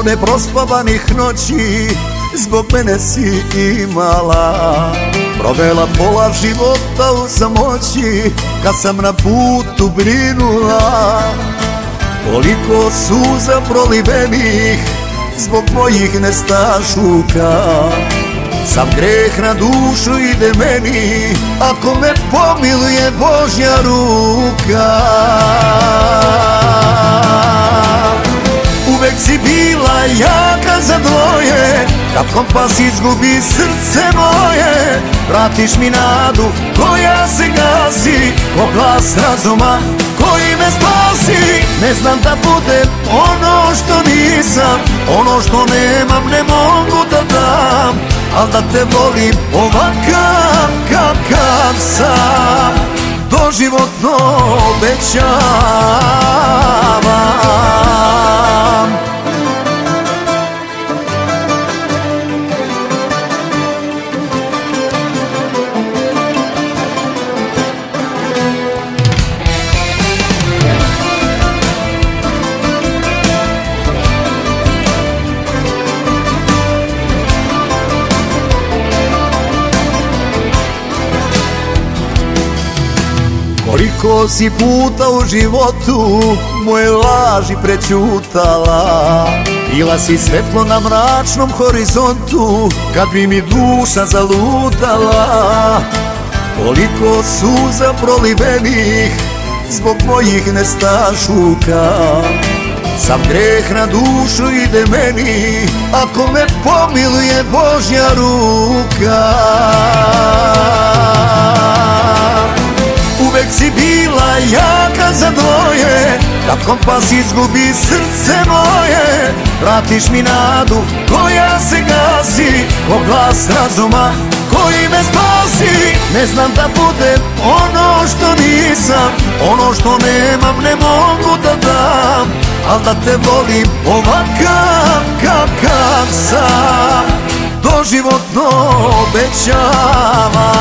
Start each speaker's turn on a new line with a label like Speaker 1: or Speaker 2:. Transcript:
Speaker 1: Koliko neprospavanih noći Zbog mene si imala. Provela pola života u samoći Kad sam na putu brinula. Koliko suza prolivenih Zbog mojih nestašuka. Sam greh na dušu ide meni Ako me pomiluje Božja ruka si bila jaka za dvoje Kad kompas izgubi srce moje Vratiš mi nadu koja se gasi Ko glas razuma koji me spasi. Ne znam da budem ono što nisam Ono što nemam ne mogu da dam Al da te volim ovakav kakav sam Doživotno obećavam Koliko si puta u životu moje laži prećutala? Bila si svetlo na mračnom horizontu kad bi mi duša zalutala. Koliko suza prolivenih zbog mojih nestašuka. Sam greh na dušu ide meni ako me pomiluje Božja ruka si bila jaka za dvoje Kad kompas izgubi srce moje. Vratiš mi nadu koja se gasi Ko glas razuma koji me spasi. Ne znam da budem ono što nisam Ono što nemam ne mogu da dam Al da te volim ovakav kakav sam. Doživotno obećavam